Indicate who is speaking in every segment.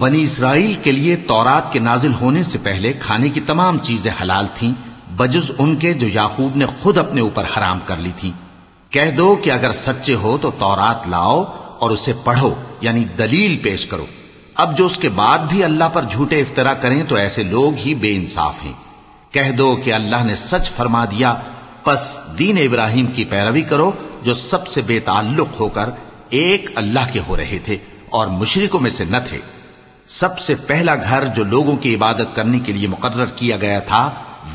Speaker 1: बनी इसराइल के लिए तौरात के नाजिल होने से पहले खाने की तमाम चीजें हलाल थीं बजुज उनके जो याकूब ने खुद अपने ऊपर हराम कर ली थी कह दो कि अगर सच्चे हो तो तौरात लाओ और उसे पढ़ो यानी दलील पेश करो अब जो उसके बाद भी अल्लाह पर झूठे इफ्तरा करें तो ऐसे लोग ही बेइंसाफ हैं। कह दो कि अल्लाह ने सच फरमा दिया बस दीन इब्राहिम की पैरवी करो, जो सबसे बेताल्लुक होकर एक अल्लाह के हो रहे थे और मुशरिकों में से न थे। सबसे पहला घर जो लोगों की इबादत करने के लिए मुकर्र किया गया था,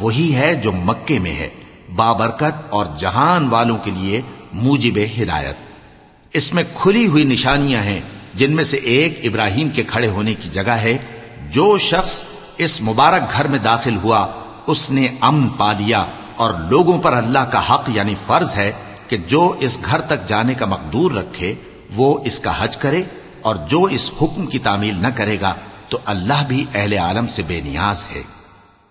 Speaker 1: वही है जो मक्के में है। बाबरकत और जहान वालों के लिए मूजिब हिदायत इसमें खुली हुई निशानियाँ हैं जिनमें से एक इब्राहिम के खड़े होने की जगह है जो शख्स इस मुबारक घर में दाखिल हुआ उसने अमन पा लिया और लोगों पर अल्लाह का हक यानी फर्ज है कि जो इस घर तक जाने का मकदूर रखे वो इसका हज करे और जो इस हुक्म की तामील न करेगा तो अल्लाह भी अहले आलम से बेनियाज है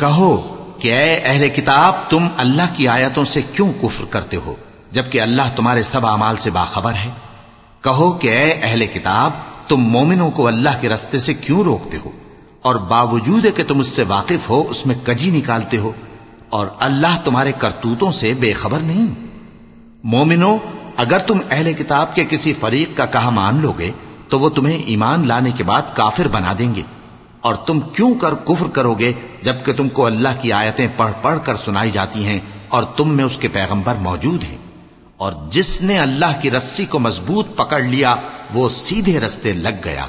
Speaker 1: कहो कि ए अहले किताब तुम अल्लाह की आयतों से क्यों कुफ्र करते हो जबकि अल्लाह तुम्हारे सब अमाल से बाखबर है कहो कि ए अहले किताब तुम मोमिनों को अल्लाह के रस्ते से क्यों रोकते हो और बावजूद कि तुम उससे वाकिफ हो उसमें कजी निकालते हो और अल्लाह तुम्हारे करतूतों से बेखबर नहीं मोमिनो अगर तुम अहले किताब के किसी फरीक का कहा मान लोगे तो वो तुम्हें ईमान लाने के बाद काफिर बना देंगे और तुम क्यों कर कुफ्र करोगे जबकि तुमको अल्लाह की आयतें पढ़ पढ़ कर सुनाई जाती हैं और तुम में उसके पैगंबर मौजूद हैं और जिसने अल्लाह की रस्सी को मजबूत पकड़ लिया वो सीधे रस्ते लग गया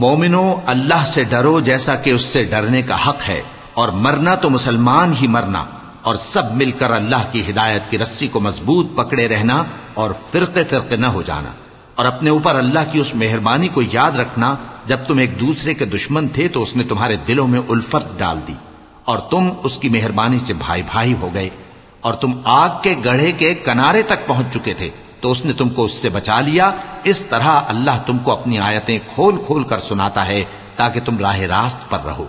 Speaker 1: मोमिनो अल्लाह से डरो जैसा कि उससे डरने का हक है और मरना तो मुसलमान ही मरना और सब मिलकर अल्लाह की हिदायत की रस्सी को मजबूत पकड़े रहना और फिरके फिरके न हो जाना और अपने ऊपर अल्लाह की उस मेहरबानी को याद रखना जब तुम एक दूसरे के दुश्मन थे तो उसने तुम्हारे दिलों में उल्फत डाल दी और तुम उसकी मेहरबानी से भाई भाई हो गए और तुम आग के गढ़े के किनारे तक पहुंच चुके थे तो उसने तुमको उससे बचा लिया इस तरह अल्लाह तुमको अपनी आयतें खोल खोल कर सुनाता है ताकि तुम राह रास्त पर रहो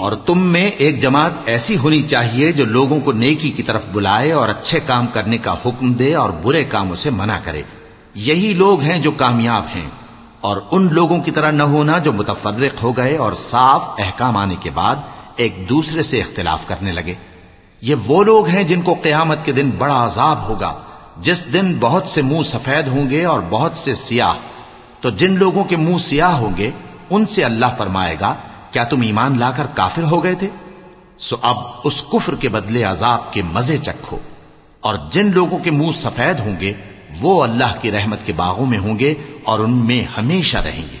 Speaker 1: और तुम में एक जमात ऐसी होनी चाहिए जो लोगों को नेकी की तरफ बुलाए और अच्छे काम करने का हुक्म दे और बुरे कामों से मना करे यही लोग हैं जो कामयाब हैं और उन लोगों की तरह न होना जो मुतफर्रिक हो गए और साफ अहकाम आने के बाद एक दूसरे से इख्तिलाफ करने लगे ये वो लोग हैं जिनको क्यामत के दिन बड़ा अजाब होगा। जिस दिन बहुत से मुँह सफ़ेद होंगे और बहुत से सियाह। तो जिन लोगों के मुँह सियाह होंगे, उनसे अल्लाह फरमाएगा, क्या तुम ईमान लाकर काफिर हो गए थे? सो अब उस कुफर के बदले अजाब के मज़े चखो। और जिन लोगों के मुँह सफ़ेद होंगे, वो अल्लाह की रहमत के बागों में होंगे और उनमें हमेशा रहेंगे।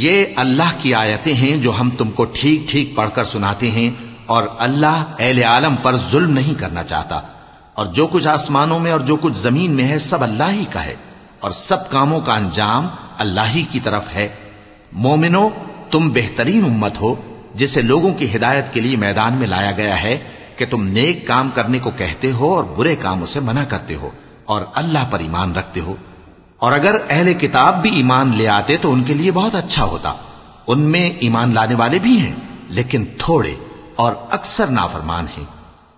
Speaker 1: ये अल्लाह की आयतें हैं जो हम तुमको ठीक ठीक पढ़कर सुनाते हैं और अल्लाह एल आलम पर जुल्म नहीं करना चाहता और जो कुछ आसमानों में और जो कुछ जमीन में है सब अल्लाह ही का है और सब कामों का अंजाम अल्लाह ही की तरफ है मोमिनो तुम बेहतरीन उम्मत हो जिसे लोगों की हिदायत के लिए मैदान में लाया गया है कि तुम नेक काम करने को कहते हो और बुरे कामों से मना करते हो और अल्लाह पर ईमान रखते हो। और अगर अहले किताब भी ईमान ले आते तो उनके लिए बहुत अच्छा होता। उनमें ईमान लाने वाले भी हैं, लेकिन थोड़े और अक्सर नाफरमान हैं।